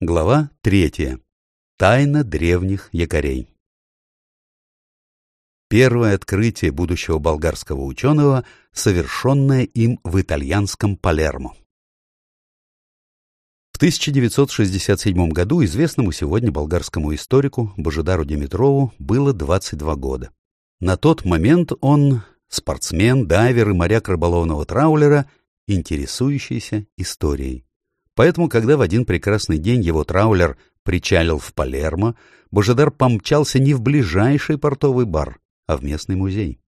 Глава третья. Тайна древних якорей. Первое открытие будущего болгарского ученого, совершенное им в итальянском Палермо. В 1967 году известному сегодня болгарскому историку Божидару Димитрову было 22 года. На тот момент он спортсмен, дайвер и моряк рыболовного траулера, интересующийся историей. Поэтому, когда в один прекрасный день его траулер причалил в Палермо, Божидар помчался не в ближайший портовый бар, а в местный музей.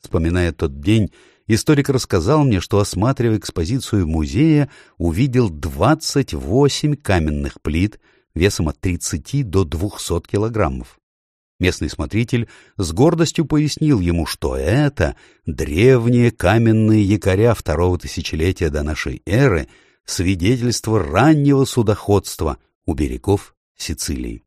Вспоминая тот день, историк рассказал мне, что, осматривая экспозицию музея, увидел 28 каменных плит весом от 30 до 200 килограммов. Местный смотритель с гордостью пояснил ему, что это древние каменные якоря второго тысячелетия до нашей эры — свидетельство раннего судоходства у берегов Сицилии.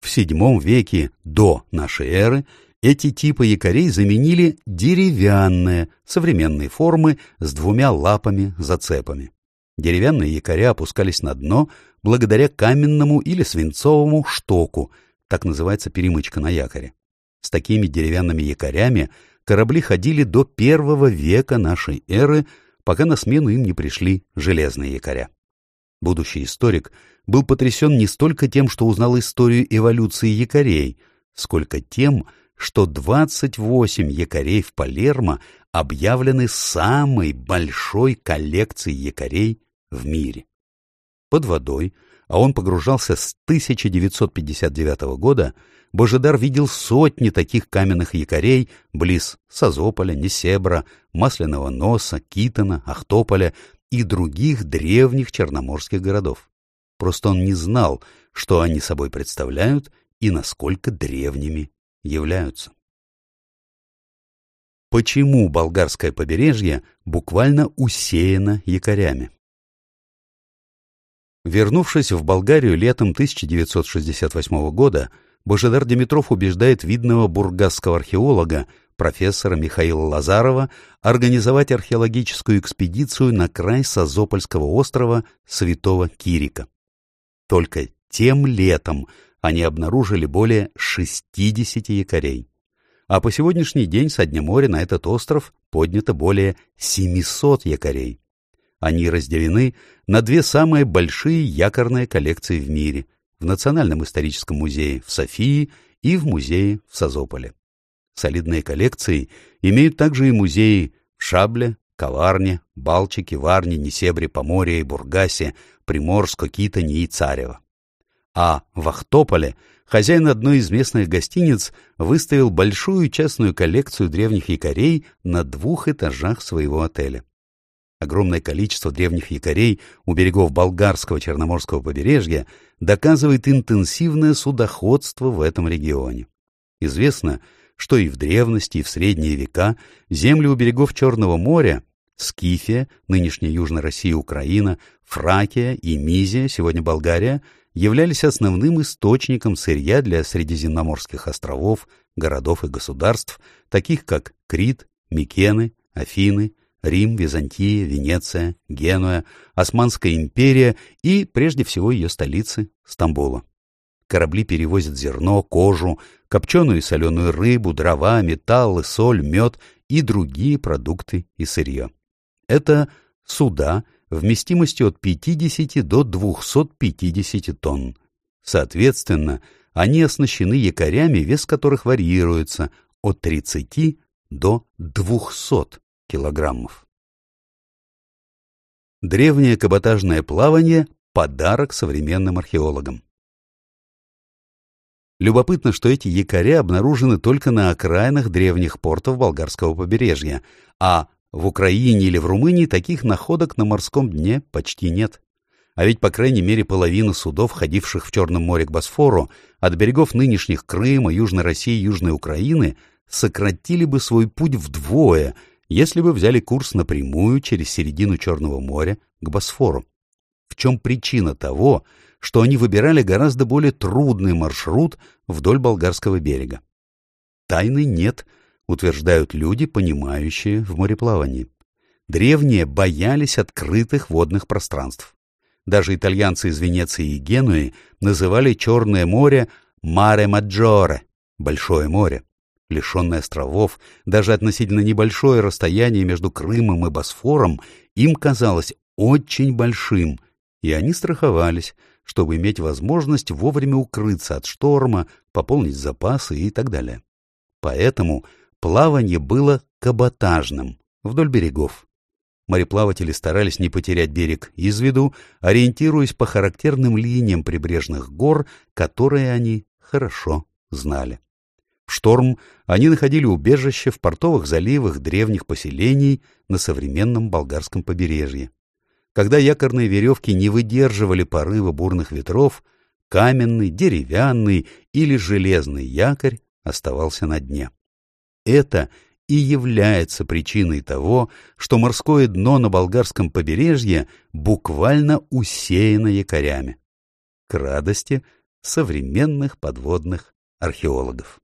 В VII веке до нашей эры эти типы якорей заменили деревянные, современные формы с двумя лапами-зацепами. Деревянные якоря опускались на дно благодаря каменному или свинцовому штоку, так называется перемычка на якоре. С такими деревянными якорями корабли ходили до первого века нашей эры пока на смену им не пришли железные якоря. Будущий историк был потрясен не столько тем, что узнал историю эволюции якорей, сколько тем, что 28 якорей в Палермо объявлены самой большой коллекцией якорей в мире. Под водой, а он погружался с 1959 года, Божидар видел сотни таких каменных якорей близ Созополя, Несебра, Масляного Носа, Китона, Ахтополя и других древних черноморских городов. Просто он не знал, что они собой представляют и насколько древними являются. Почему болгарское побережье буквально усеяно якорями? Вернувшись в Болгарию летом 1968 года, Божидар Димитров убеждает видного бургасского археолога, профессора Михаила Лазарова, организовать археологическую экспедицию на край Созопольского острова Святого Кирика. Только тем летом они обнаружили более 60 якорей. А по сегодняшний день со дня моря на этот остров поднято более 700 якорей. Они разделены на две самые большие якорные коллекции в мире – в Национальном историческом музее в Софии и в музее в Созополе. Солидные коллекции имеют также и музеи в Шабле, Коварне, Балчике, Варне, Несебре, Поморье и Бургасе, Приморско, Китане и Царево. А в Ахтополе хозяин одной из местных гостиниц выставил большую частную коллекцию древних якорей на двух этажах своего отеля. Огромное количество древних якорей у берегов болгарского черноморского побережья доказывает интенсивное судоходство в этом регионе. Известно, что и в древности, и в средние века земли у берегов Черного моря Скифия, нынешняя Южная Россия Украина, Фракия и Мизия, сегодня Болгария, являлись основным источником сырья для средиземноморских островов, городов и государств, таких как Крит, Микены, Афины, Рим, Византия, Венеция, Генуя, Османская империя и, прежде всего, ее столицы – Стамбула. Корабли перевозят зерно, кожу, копченую и соленую рыбу, дрова, металлы, соль, мед и другие продукты и сырье. Это суда вместимостью от 50 до 250 тонн. Соответственно, они оснащены якорями, вес которых варьируется от 30 до 200 килограммов. Древнее каботажное плавание – подарок современным археологам. Любопытно, что эти якоря обнаружены только на окраинах древних портов болгарского побережья, а в Украине или в Румынии таких находок на морском дне почти нет. А ведь, по крайней мере, половина судов, ходивших в Черном море к Босфору, от берегов нынешних Крыма, Южной России и Южной Украины, сократили бы свой путь вдвое – если бы взяли курс напрямую через середину Черного моря к Босфору. В чем причина того, что они выбирали гораздо более трудный маршрут вдоль болгарского берега? Тайны нет, утверждают люди, понимающие в мореплавании. Древние боялись открытых водных пространств. Даже итальянцы из Венеции и Генуи называли Черное море «Маре Маджоре» — Большое море. Лишенное островов, даже относительно небольшое расстояние между Крымом и Босфором им казалось очень большим, и они страховались, чтобы иметь возможность вовремя укрыться от шторма, пополнить запасы и так далее. Поэтому плавание было каботажным вдоль берегов. Мореплаватели старались не потерять берег из виду, ориентируясь по характерным линиям прибрежных гор, которые они хорошо знали. В шторм они находили убежище в портовых заливах древних поселений на современном болгарском побережье. Когда якорные веревки не выдерживали порыва бурных ветров, каменный, деревянный или железный якорь оставался на дне. Это и является причиной того, что морское дно на болгарском побережье буквально усеяно якорями. К радости современных подводных археологов.